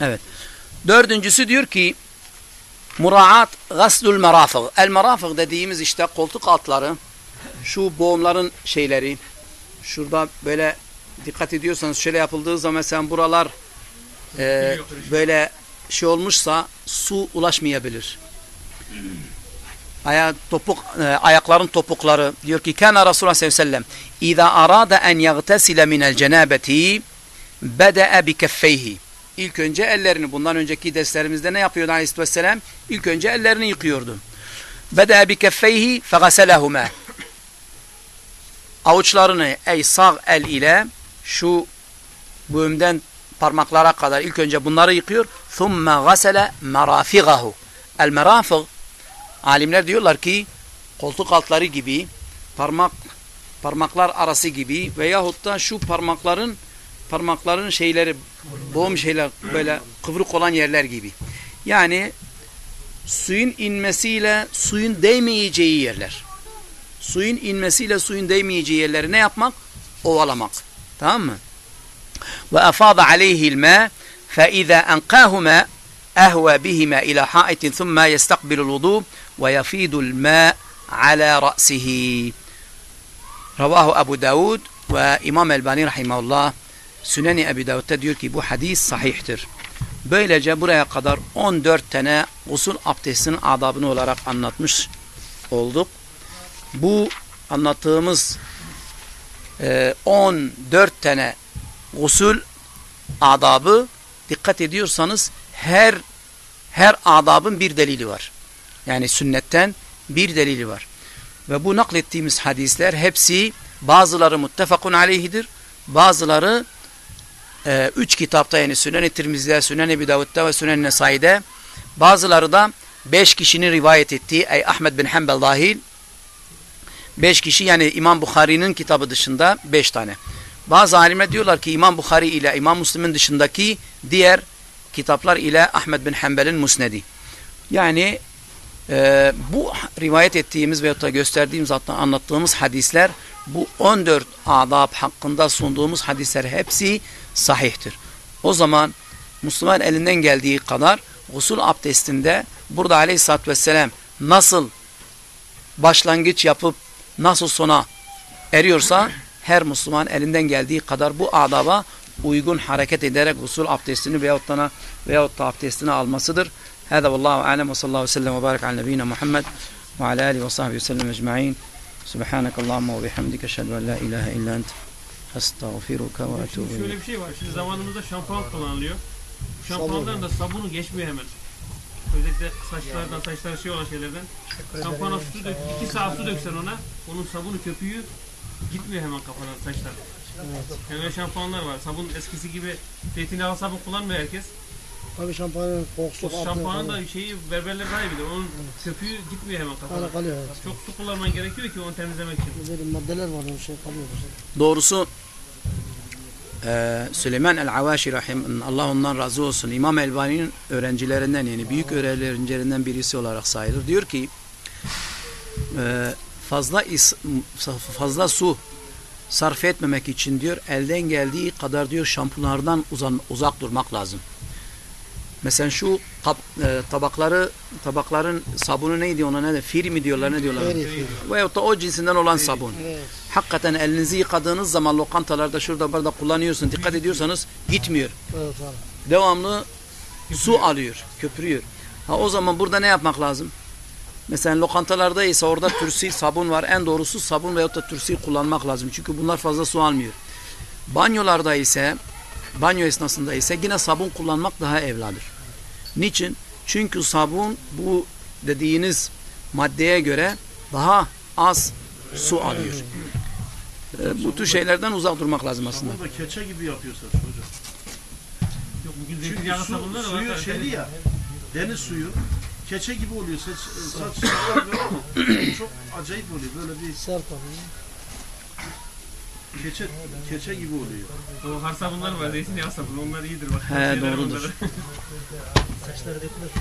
Evet. Dördüncüsü diyor ki muraat gaslul merafıg. El merafıg dediğimiz işte koltuk altları şu boğumların şeyleri şurada böyle dikkat ediyorsanız şöyle yapıldığı zaman mesela buralar e, böyle şey olmuşsa su ulaşmayabilir. Aya, topuk, e, ayakların topukları diyor ki kana Resulullah sallallahu aleyhi ve sellem اِذَا أَرَادَ أَنْ يَغْتَسِلَ مِنَ الْجَنَابَةِ بَدَأَ بِكَفَّيْهِ İlk önce ellerini, bundan önceki derslerimizde ne yapıyordu aleyhissalatü vesselam? İlk önce ellerini yıkıyordu. Beda bi keffeyhi fegaselehuma. Avuçlarını ey sağ el ile şu böğümden parmaklara kadar ilk önce bunları yıkıyor. Thumma gasele merafigahu. El merafig alimler diyorlar ki koltuk altları gibi parmak parmaklar arası gibi veyahut da şu parmakların parmakların şeyleri boğum şeyler böyle kıvrık olan yerler gibi. Yani suyun inmesiyle suyun değmeyeceği yerler. Suyun inmesiyle suyun değmeyeceği yerleri ne yapmak? Ovalamak. Tamam mı? Ve afada aleyhil ma fe iza enqahuma ehve bihima ila haitin thumma yestakbilul vudu ve yafidul ma ala ra'sihi. Ravahu Ebu Davud ve İmam Elbani rahimahullah Süneni Ebu Davud'da diyor ki bu hadis sahihtir. Böylece buraya kadar 14 tane usul abdestinin adabını olarak anlatmış olduk. Bu anlattığımız e, 14 tane usul adabı dikkat ediyorsanız her her adabın bir delili var. Yani sünnetten bir delili var. Ve bu naklettiğimiz hadisler hepsi bazıları muttefakun aleyhidir. Bazıları e, üç kitapta yani Sünen-i Tirmiz'de, Sünen-i Ebi Davud'da ve Sünen-i Nesai'de bazıları da beş kişinin rivayet ettiği ey Ahmet bin Hanbel dahil beş kişi yani İmam Bukhari'nin kitabı dışında beş tane. Bazı alimler diyorlar ki İmam Bukhari ile İmam Müslim'in dışındaki diğer kitaplar ile Ahmet bin Hanbel'in musnedi. Yani e, bu rivayet ettiğimiz veyahut da gösterdiğimiz hatta anlattığımız hadisler bu 14 adab hakkında sunduğumuz hadisler hepsi sahihtir. O zaman Müslüman elinden geldiği kadar gusül abdestinde burada aleyhissalatü vesselam nasıl başlangıç yapıp nasıl sona eriyorsa her Müslüman elinden geldiği kadar bu adaba uygun hareket ederek gusül abdestini veyahut da, veyahut da abdestini almasıdır. Sallallahu sellem ve barik ala nebiyyina Muhammed ve ala alihi ve sahbihi ve sellem ecma'in. Subhanakallahumma ve bihamdike eşhedü en la ilahe illa ent. Estağfiruka ve Şimdi şöyle bir şey var. Şimdi zamanımızda şampuan kullanılıyor. Şampuandan da sabunu geçmiyor hemen. Özellikle saçlardan, saçlar şey olan şeylerden. Şampuana su dök, iki saat su döksen ona, onun sabunu köpüğü gitmiyor hemen kafadan saçlar. Yani öyle şampuanlar var. Sabun eskisi gibi zeytinyağlı sabun kullanmıyor herkes. Tabii şampuanın kokusu O şampuanın da şeyi berberler daha iyi bilir. Onun köpüğü gitmiyor hemen kafadan. Hala kalıyor. evet. Çok su kullanman gerekiyor ki onu temizlemek için. Böyle maddeler var o şey kalıyor. Doğrusu e, Süleyman el-Avaşi rahim Allah ondan razı olsun. İmam Elbani'nin öğrencilerinden yani büyük öğrencilerinden birisi olarak sayılır. Diyor ki e, fazla is, fazla su sarf etmemek için diyor elden geldiği kadar diyor şampuanlardan uzan, uzak durmak lazım. Mesela şu kap, e, tabakları tabakların sabunu neydi ona ne de fir mi diyorlar ne diyorlar? Veyahut da o cinsinden olan sabun. Evet. Hakikaten elinizi yıkadığınız zaman lokantalarda şurada burada kullanıyorsun. Dikkat ediyorsanız gitmiyor. Evet. Devamlı su alıyor, köpürüyor. Ha o zaman burada ne yapmak lazım? Mesela lokantalarda ise orada türsi sabun var. En doğrusu sabun veyahut da türsi kullanmak lazım. Çünkü bunlar fazla su almıyor. Banyolarda ise banyo esnasında ise yine sabun kullanmak daha evladır. Niçin? Çünkü sabun bu dediğiniz maddeye göre daha az su alıyor. E, bu tür şeylerden uzak durmak lazım aslında. Sabun da keçe gibi yapıyorsun hocam. Yok bugün Çünkü su, suyu şeyli ya, deniz suyu keçe gibi oluyor. Saç, saç ama çok acayip oluyor. Böyle bir Sert. Keçe, keçe gibi oluyor. O har sabunlar var. Zeytinyağlı sabun. Onlar iyidir bak. He, ederim doğrudur. onları. Saçları dökülür.